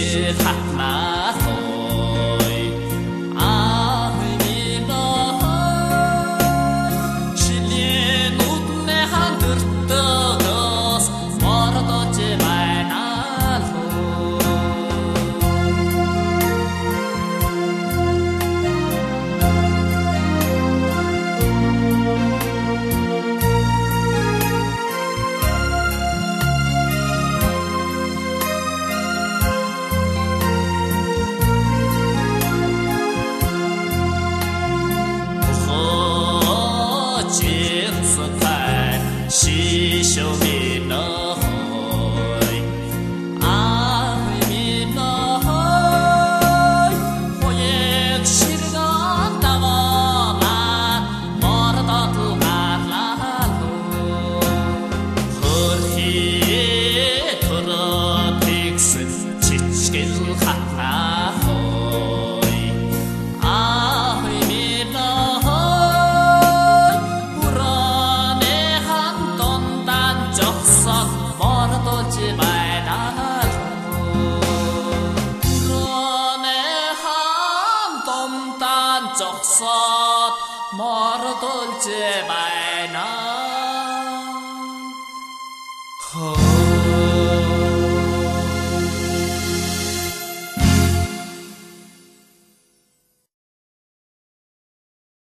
却他那。 다시 돌아 백승 지칠 하나 호이. 아미나 호이. 우러네 한돈 단적선 멀어도지 말다 우러네 한돈 단적선 멀어도지 말나 home.